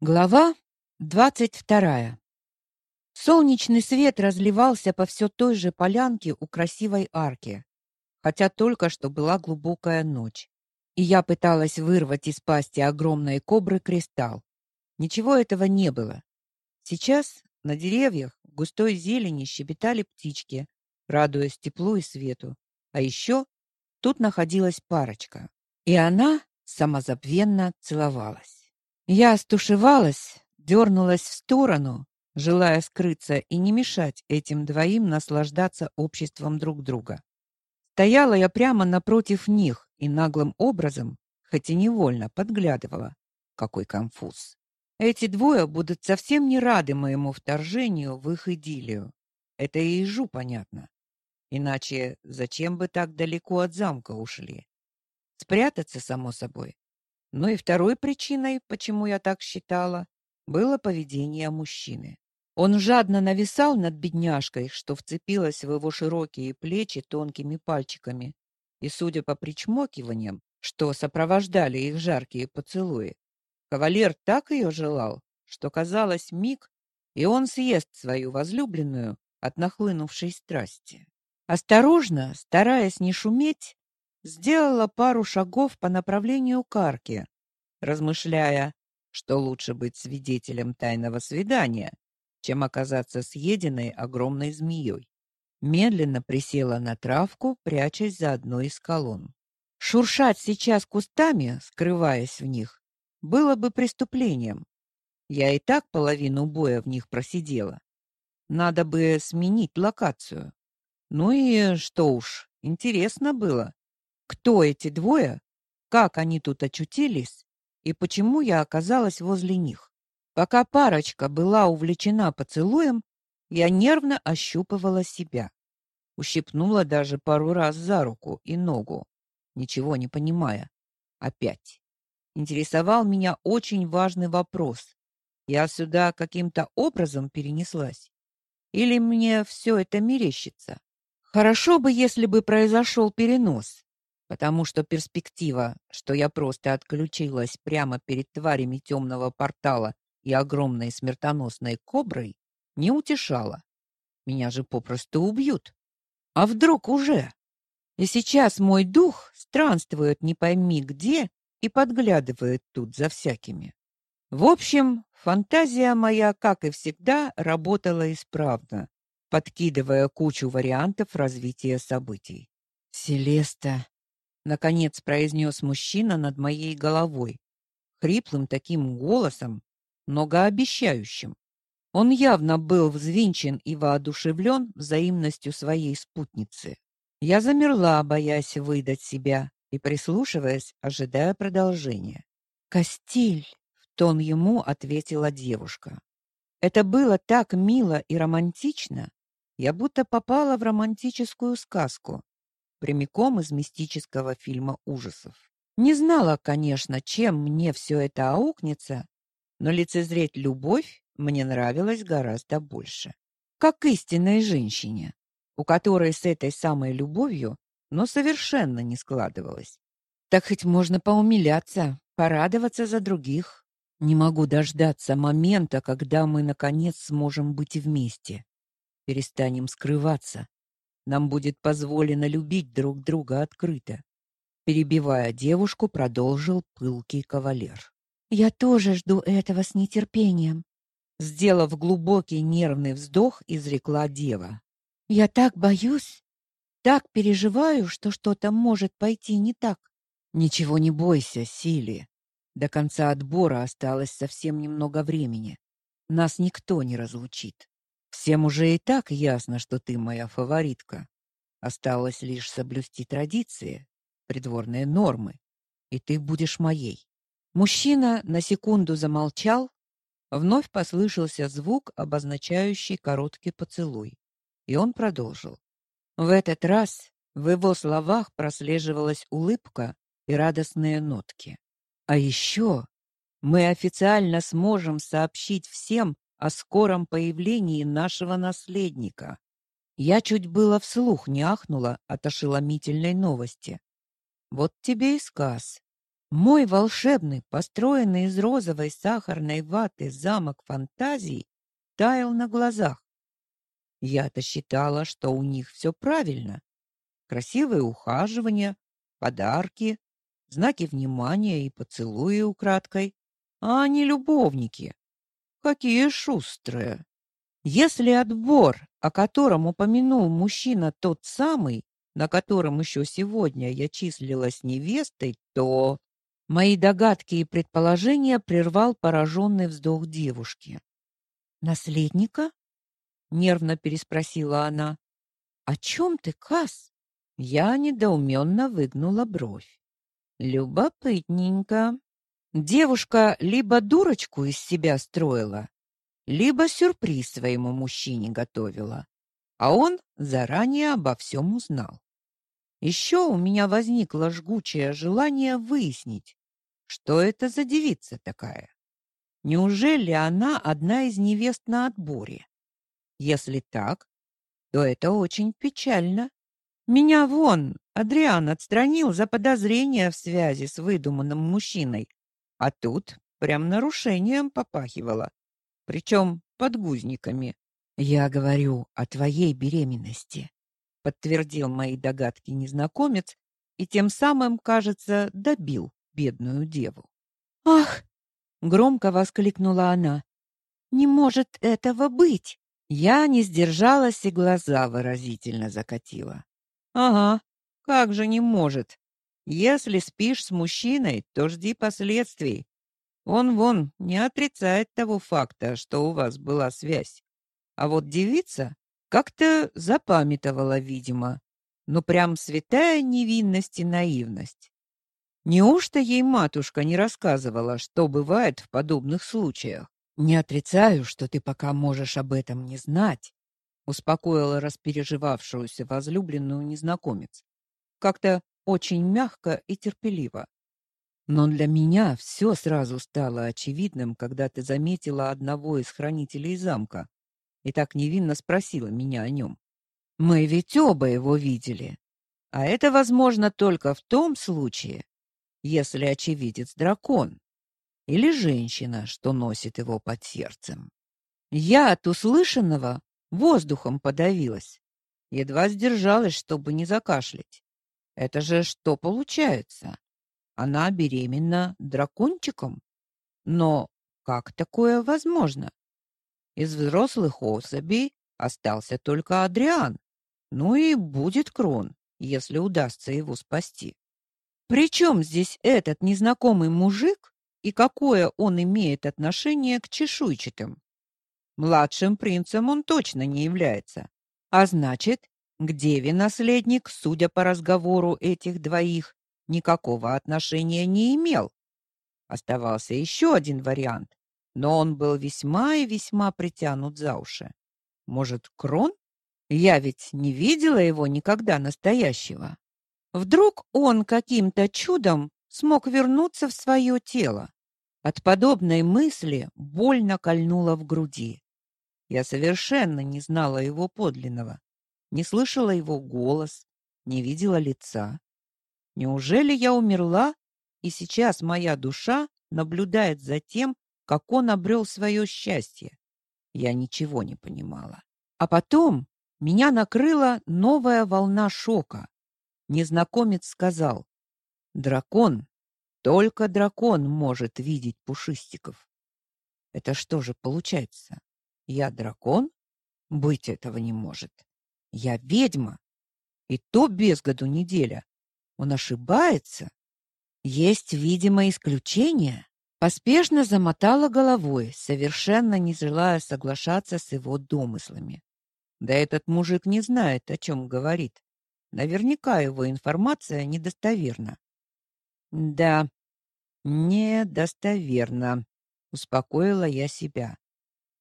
Глава двадцать вторая. Солнечный свет разливался по все той же полянке у красивой арки, хотя только что была глубокая ночь, и я пыталась вырвать из пасти огромной кобры кристалл. Ничего этого не было. Сейчас на деревьях в густой зелени щебетали птички, радуясь теплу и свету. А еще тут находилась парочка, и она самозабвенно целовалась. Я стушевалась, дернулась в сторону, желая скрыться и не мешать этим двоим наслаждаться обществом друг друга. Стояла я прямо напротив них и наглым образом, хоть и невольно, подглядывала. Какой конфуз. Эти двое будут совсем не рады моему вторжению в их идиллию. Это и ежу понятно. Иначе зачем бы так далеко от замка ушли? Спрятаться, само собой. Но и второй причиной, почему я так считала, было поведение мужчины. Он жадно нависал над бедняжкой, что вцепилась в его широкие плечи тонкими пальчиками, и, судя по причмокиваниям, что сопровождали их жаркие поцелуи, кавалер так ее желал, что казалось миг, и он съест свою возлюбленную от нахлынувшей страсти. Осторожно, стараясь не шуметь, сделала пару шагов по направлению к арке, размышляя, что лучше быть свидетелем тайного свидания, чем оказаться съеденной огромной змеей. Медленно присела на травку, прячась за одной из колонн. Шуршать сейчас кустами, скрываясь в них, было бы преступлением. Я и так половину боя в них просидела. Надо бы сменить локацию. Ну и что уж, интересно было, кто эти двое? Как они тут очутились? И почему я оказалась возле них? Пока парочка была увлечена поцелуем, я нервно ощупывала себя. Ущипнула даже пару раз за руку и ногу, ничего не понимая. Опять. Интересовал меня очень важный вопрос. Я сюда каким-то образом перенеслась? Или мне все это мерещится? Хорошо бы, если бы произошел перенос потому что перспектива, что я просто отключилась прямо перед тварями темного портала и огромной смертоносной коброй, не утешала. Меня же попросту убьют. А вдруг уже? И сейчас мой дух странствует не пойми где и подглядывает тут за всякими. В общем, фантазия моя, как и всегда, работала исправно, подкидывая кучу вариантов развития событий. Селеста, наконец произнес мужчина над моей головой, хриплым таким голосом, многообещающим. Он явно был взвинчен и воодушевлен взаимностью своей спутницы. Я замерла, боясь выдать себя, и прислушиваясь, ожидая продолжения. Костиль, в тон ему ответила девушка. Это было так мило и романтично. Я будто попала в романтическую сказку прямиком из мистического фильма ужасов. Не знала, конечно, чем мне все это аукнется, но лицезреть любовь мне нравилось гораздо больше. Как истинной женщине, у которой с этой самой любовью, но совершенно не складывалось. Так хоть можно поумиляться, порадоваться за других. Не могу дождаться момента, когда мы наконец сможем быть вместе. Перестанем скрываться, нам будет позволено любить друг друга открыто. Перебивая девушку, продолжил пылкий кавалер. Я тоже жду этого с нетерпением, сделав глубокий нервный вздох, изрекла дева. Я так боюсь, так переживаю, что что-то может пойти не так. Ничего не бойся, Сили. До конца отбора осталось совсем немного времени. Нас никто не разлучит. Всем уже и так ясно, что ты моя фаворитка. Осталось лишь соблюсти традиции, придворные нормы, и ты будешь моей. Мужчина на секунду замолчал, вновь послышался звук, обозначающий короткий поцелуй, и он продолжил. В этот раз в его словах прослеживалась улыбка и радостные нотки. А еще мы официально сможем сообщить всем о скором появлении нашего наследника. Я чуть было вслух не ахнула от ошеломительной новости. Вот тебе и сказ. Мой волшебный, построенный из розовой сахарной ваты замок фантазий таял на глазах. Я-то считала, что у них все правильно. Красивые ухаживания, подарки, знаки внимания и поцелуи украдкой, а они любовники. Какие шустрые. Если отбор, о котором упомянул мужчина тот самый, на котором еще сегодня я числилась невестой, то мои догадки и предположения прервал пораженный вздох девушки. Наследника? нервно переспросила она. О чем ты, Кас? Я недоуменно выгнула бровь. Любопытненько. Девушка либо дурочку из себя строила, либо сюрприз своему мужчине готовила, а он заранее обо всем узнал. Еще у меня возникло жгучее желание выяснить, что это за девица такая. Неужели она одна из невест на отборе? Если так, то это очень печально. Меня вон Адриан отстранил за подозрение в связи с выдуманным мужчиной, а тут прям нарушением попахивало, причем подгузниками. Я говорю о твоей беременности, подтвердил мои догадки незнакомец и тем самым, кажется, добил бедную деву. Ах, громко воскликнула она. Не может этого быть. Я не сдержалась и глаза выразительно закатила. Ага, как же не может? Если спишь с мужчиной, то жди последствий. Он вон не отрицает того факта, что у вас была связь. А вот девица как-то запамятовала, видимо. Ну прям святая невинность и наивность. Неужто ей матушка не рассказывала, что бывает в подобных случаях? Не отрицаю, что ты пока можешь об этом не знать, успокоила распереживавшуюся возлюбленную незнакомец. Как-то очень мягко и терпеливо. Но для меня все сразу стало очевидным, когда ты заметила одного из хранителей замка и так невинно спросила меня о нем. Мы ведь оба его видели. А это возможно только в том случае, если очевидец дракон или женщина, что носит его под сердцем. Я от услышанного воздухом подавилась, едва сдержалась, чтобы не закашлять. Это же что получается? Она беременна дракончиком? Но как такое возможно? Из взрослых особей остался только Адриан. Ну и будет Крон, если удастся его спасти. Причем здесь этот незнакомый мужик и какое он имеет отношение к чешуйчатым. Младшим принцем он точно не является. А значит, к деве наследник, судя по разговору этих двоих, никакого отношения не имел. Оставался еще один вариант, но он был весьма и весьма притянут за уши. Может, Крон? Я ведь не видела его никогда настоящего. Вдруг он каким-то чудом смог вернуться в свое тело. От подобной мысли больно кольнуло в груди. Я совершенно не знала его подлинного, не слышала его голос, не видела лица. Неужели я умерла, и сейчас моя душа наблюдает за тем, как он обрел свое счастье? Я ничего не понимала. А потом меня накрыла новая волна шока. Незнакомец сказал: "Дракон только дракон может видеть пушистиков. Это что же получается? Я дракон? Быть этого не может. Я ведьма. И то без году неделя. Он ошибается. Есть, видимо, исключение. Поспешно замотала головой, совершенно не желая соглашаться с его домыслами. Да этот мужик не знает, о чем говорит. Наверняка его информация недостоверна. Да, недостоверно, успокоила я себя.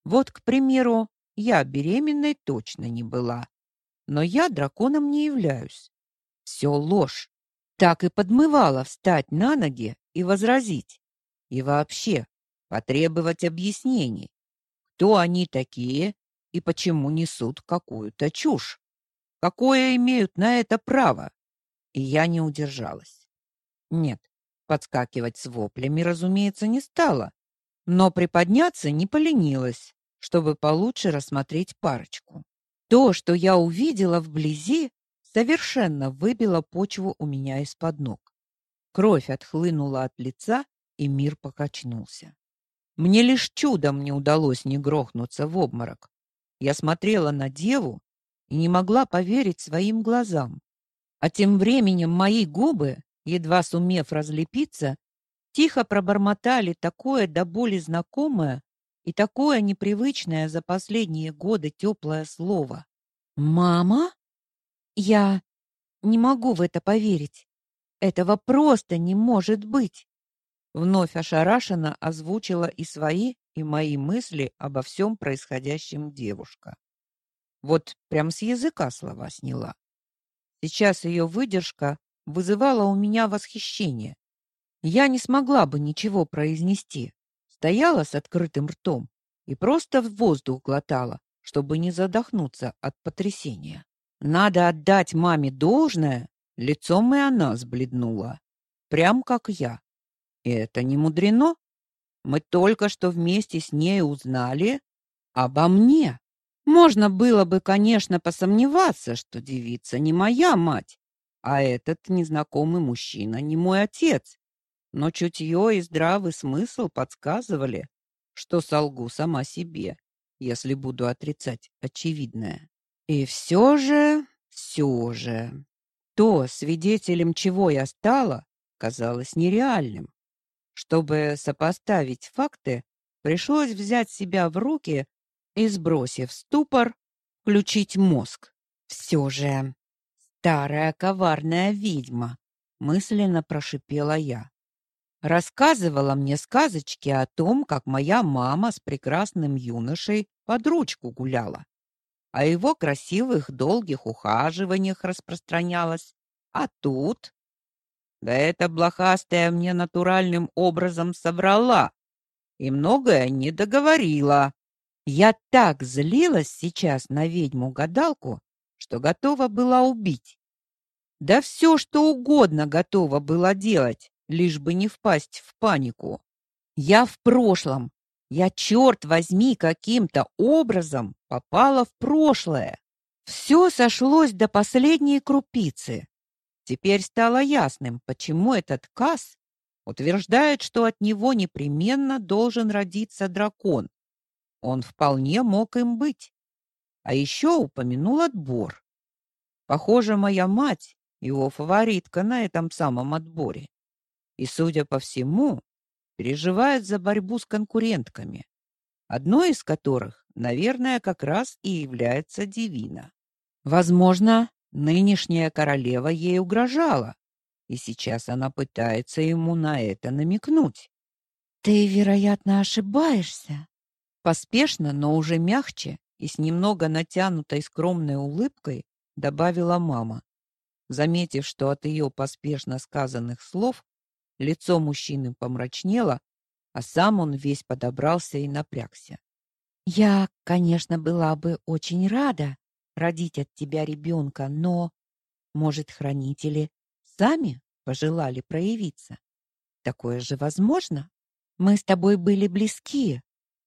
Вот, к примеру, я беременной точно не была, но я драконом не являюсь. Все ложь. Так и подмывала встать на ноги и возразить. И вообще потребовать объяснений. Кто они такие и почему несут какую-то чушь? Какое имеют на это право? И я не удержалась. Нет, Подскакивать с воплями, разумеется, не стала, но приподняться не поленилась, чтобы получше рассмотреть парочку. То, что я увидела вблизи, совершенно выбило почву у меня из-под ног. Кровь отхлынула от лица, и мир покачнулся. Мне лишь чудом не удалось не грохнуться в обморок. Я смотрела на деву и не могла поверить своим глазам. А тем временем мои губы, едва сумев разлепиться, тихо пробормотали такое до боли знакомое и такое непривычное за последние годы теплое слово. «Мама? Я не могу в это поверить. Этого просто не может быть!» Вновь ошарашенно озвучила и свои, и мои мысли обо всем происходящем девушка. Вот прям с языка слова сняла. Сейчас ее выдержка вызывала у меня восхищение. Я не смогла бы ничего произнести. Стояла с открытым ртом и просто в воздух глотала, чтобы не задохнуться от потрясения. Надо отдать маме должное, лицом и она сбледнула, прям как я. И это не мудрено. Мы только что вместе с ней узнали обо мне. Можно было бы, конечно, посомневаться, что девица не моя мать, а этот незнакомый мужчина не мой отец. Но чутье и здравый смысл подсказывали, что солгу сама себе, если буду отрицать очевидное. И все же, все же, то, свидетелем чего я стала, казалось нереальным. Чтобы сопоставить факты, пришлось взять себя в руки и, сбросив ступор, включить мозг. Все же старая коварная ведьма, мысленно прошипела я. Рассказывала мне сказочки о том, как моя мама с прекрасным юношей под ручку гуляла, о его красивых долгих ухаживаниях распространялась. А тут да эта блохастая мне натуральным образом соврала и многое не договорила. Я так злилась сейчас на ведьму-гадалку, что готова была убить. Да все, что угодно готова была делать, лишь бы не впасть в панику. Я в прошлом. Я, черт возьми, каким-то образом попала в прошлое. Все сошлось до последней крупицы. Теперь стало ясным, почему этот Кас утверждает, что от него непременно должен родиться дракон. Он вполне мог им быть. А еще упомянул отбор. Похоже, моя мать его фаворитка на этом самом отборе. И, судя по всему, переживает за борьбу с конкурентками, одной из которых, наверное, как раз и является Дивина. Возможно, нынешняя королева ей угрожала, и сейчас она пытается ему на это намекнуть. Ты, вероятно, ошибаешься, поспешно, но уже мягче и с немного натянутой скромной улыбкой добавила мама. Заметив, что от ее поспешно сказанных слов лицо мужчины помрачнело, а сам он весь подобрался и напрягся. Я, конечно, была бы очень рада родить от тебя ребенка, но, может, хранители сами пожелали проявиться. Такое же возможно. Мы с тобой были близки.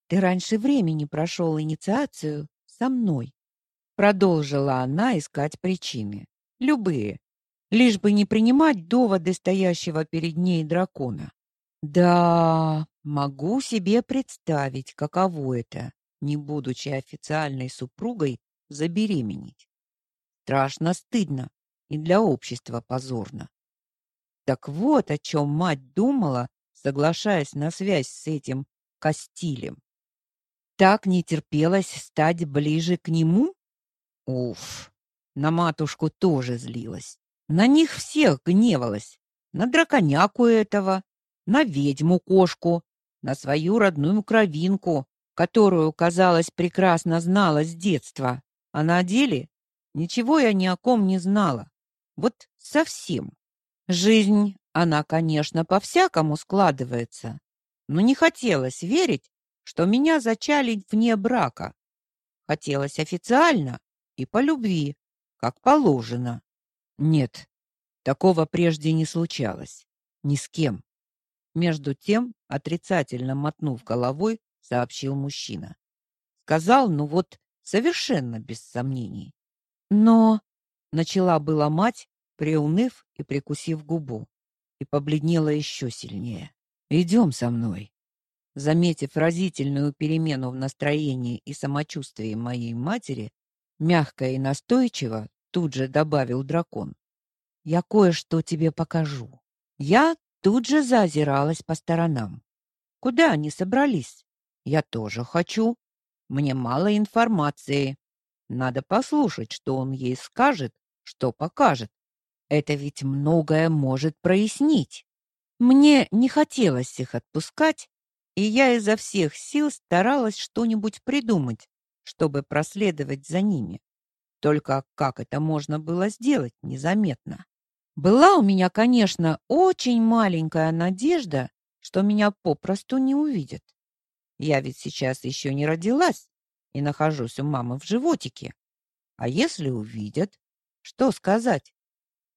Ты раньше времени прошел инициацию со мной. Продолжила она искать причины, любые, лишь бы не принимать доводы стоящего перед ней дракона. Да, могу себе представить, каково это, не будучи официальной супругой, забеременеть. Страшно стыдно и для общества позорно. Так вот, о чем мать думала, соглашаясь на связь с этим Костилем. Так не терпелось стать ближе к нему? Уф, на матушку тоже злилась. На них всех гневалась. На драконяку этого, на ведьму-кошку, на свою родную кровинку, которую, казалось, прекрасно знала с детства. А на деле ничего я ни о ком не знала. Вот совсем. Жизнь, она, конечно, по-всякому складывается, но не хотелось верить, что меня зачали вне брака. Хотелось официально и по любви, как положено. Нет, такого прежде не случалось. Ни с кем. Между тем, отрицательно мотнув головой, сообщил мужчина. Сказал, ну вот, совершенно без сомнений. Но начала была мать, приуныв и прикусив губу, и побледнела еще сильнее. «Идем со мной. Заметив разительную перемену в настроении и самочувствии моей матери, мягко и настойчиво тут же добавил дракон. Я кое-что тебе покажу. Я тут же заозиралась по сторонам. Куда они собрались? Я тоже хочу. Мне мало информации. Надо послушать, что он ей скажет, что покажет. Это ведь многое может прояснить. Мне не хотелось их отпускать, и я изо всех сил старалась что-нибудь придумать, чтобы проследовать за ними. Только как это можно было сделать незаметно? Была у меня, конечно, очень маленькая надежда, что меня попросту не увидят. Я ведь сейчас еще не родилась и нахожусь у мамы в животике. А если увидят, что сказать?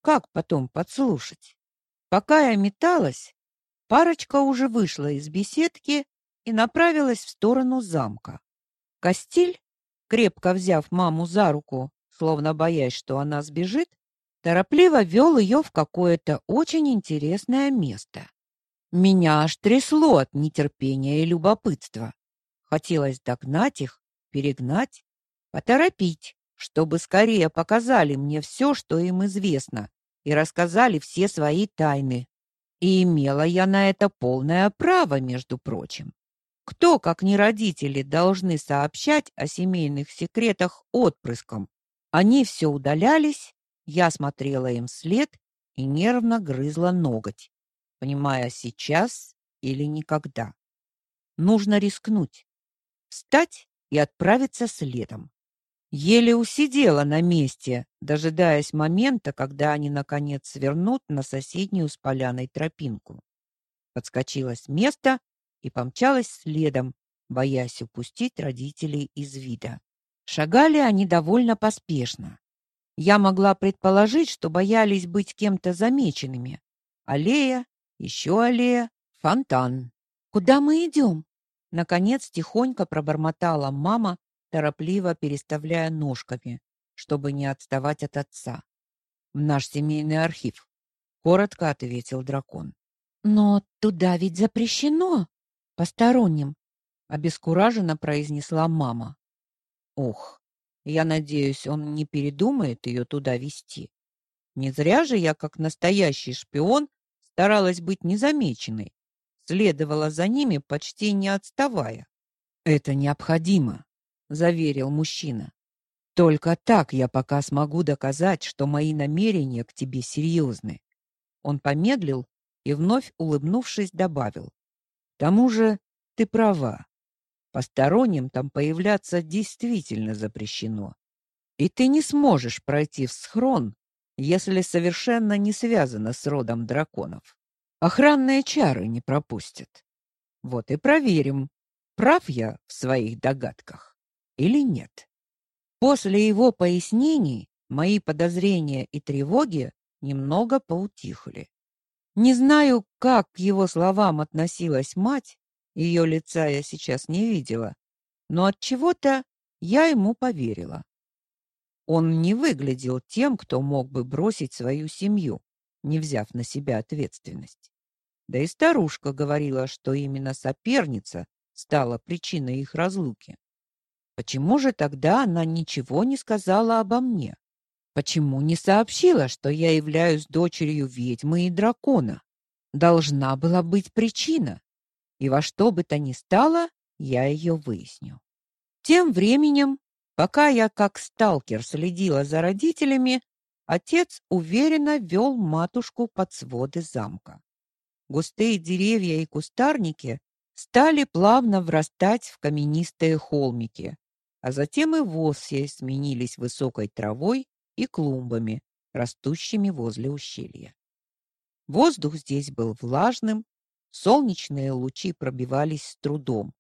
Как потом подслушать? Пока я металась, парочка уже вышла из беседки и направилась в сторону замка. Костиль, крепко взяв маму за руку, словно боясь, что она сбежит, торопливо вел ее в какое-то очень интересное место. Меня аж трясло от нетерпения и любопытства. Хотелось догнать их, перегнать, поторопить, чтобы скорее показали мне все, что им известно, и рассказали все свои тайны. И имела я на это полное право, между прочим. Кто, как не родители, должны сообщать о семейных секретах отпрыскам? Они все удалялись, я смотрела им вслед и нервно грызла ноготь, понимая сейчас или никогда. Нужно рискнуть, встать и отправиться следом. Еле усидела на месте, дожидаясь момента, когда они наконец свернут на соседнюю с поляной тропинку. Подскочила с места и помчалась следом, боясь упустить родителей из вида. Шагали они довольно поспешно. Я могла предположить, что боялись быть кем-то замеченными. Аллея, еще аллея, фонтан. Куда мы идем?» Наконец тихонько пробормотала мама, торопливо переставляя ножками, чтобы не отставать от отца. В наш семейный архив, коротко ответил дракон. Но туда ведь запрещено посторонним, обескураженно произнесла мама. Ох, я надеюсь, он не передумает ее туда вести. Не зря же я, как настоящий шпион, старалась быть незамеченной, следовала за ними, почти не отставая. Это необходимо, заверил мужчина. Только так я пока смогу доказать, что мои намерения к тебе серьезны. Он помедлил и вновь улыбнувшись добавил: "К тому же ты права. Посторонним там появляться действительно запрещено. И ты не сможешь пройти в схрон, если совершенно не связано с родом драконов. Охранные чары не пропустят. Вот и проверим, прав я в своих догадках или нет. После его пояснений мои подозрения и тревоги немного поутихли. Не знаю, как к его словам относилась мать, ее лица я сейчас не видела, но от чего-то я ему поверила. Он не выглядел тем, кто мог бы бросить свою семью, не взяв на себя ответственность. Да и старушка говорила, что именно соперница стала причиной их разлуки. Почему же тогда она ничего не сказала обо мне? Почему не сообщила, что я являюсь дочерью ведьмы и дракона? Должна была быть причина. И во что бы то ни стало, я ее выясню. Тем временем, пока я как сталкер следила за родителями, отец уверенно вел матушку под своды замка. Густые деревья и кустарники стали плавно врастать в каменистые холмики, а затем и вовсе сменились высокой травой и клумбами, растущими возле ущелья. Воздух здесь был влажным, солнечные лучи пробивались с трудом,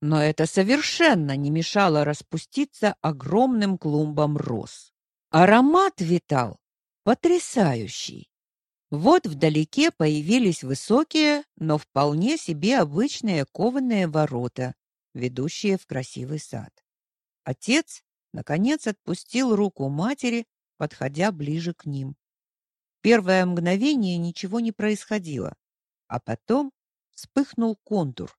но это совершенно не мешало распуститься огромным клумбам роз. Аромат витал потрясающий. Вот вдалеке появились высокие, но вполне себе обычные кованые ворота, ведущие в красивый сад. Отец наконец отпустил руку матери, подходя ближе к ним. Первое мгновение ничего не происходило, а потом вспыхнул контур.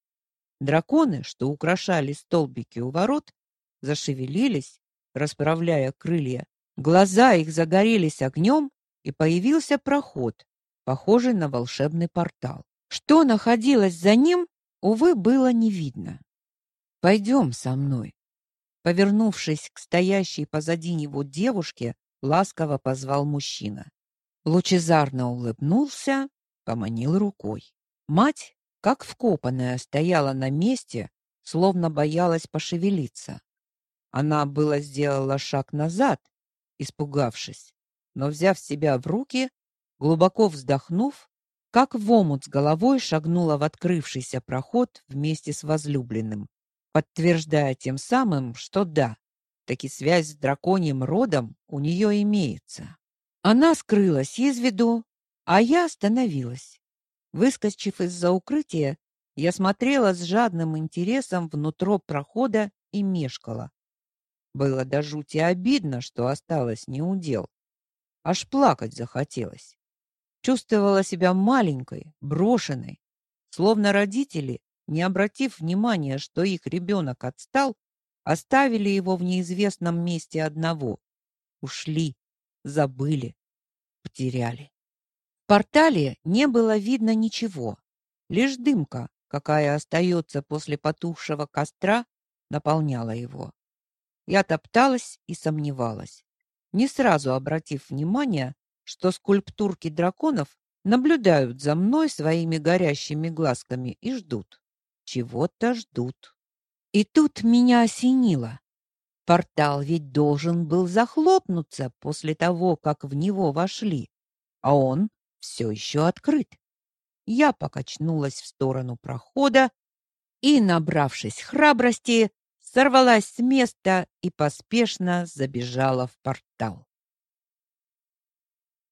Драконы, что украшали столбики у ворот, зашевелились, расправляя крылья. Глаза их загорелись огнем, и появился проход, похожий на волшебный портал. Что находилось за ним, увы, было не видно. «Пойдем со мной. Повернувшись к стоящей позади него девушке, ласково позвал мужчина. Лучезарно улыбнулся, поманил рукой. Мать, как вкопанная, стояла на месте, словно боялась пошевелиться. Она было сделала шаг назад, испугавшись, но, взяв себя в руки, глубоко вздохнув, как в омут с головой шагнула в открывшийся проход вместе с возлюбленным, подтверждая тем самым, что да, таки связь с драконьим родом у нее имеется. Она скрылась из виду, а я остановилась. Выскочив из-за укрытия, я смотрела с жадным интересом внутрь прохода и мешкала. Было до жути обидно, что осталось неудел. Аж плакать захотелось. Чувствовала себя маленькой, брошенной, словно родители, не обратив внимания, что их ребенок отстал, оставили его в неизвестном месте одного. Ушли, забыли, потеряли. В портале не было видно ничего. Лишь дымка, какая остается после потухшего костра, наполняла его. Я топталась и сомневалась не сразу обратив внимание, что скульптурки драконов наблюдают за мной своими горящими глазками и ждут. Чего-то ждут. И тут меня осенило. Портал ведь должен был захлопнуться после того, как в него вошли, а он все еще открыт. Я покачнулась в сторону прохода и, набравшись храбрости, сорвалась с места и поспешно забежала в портал.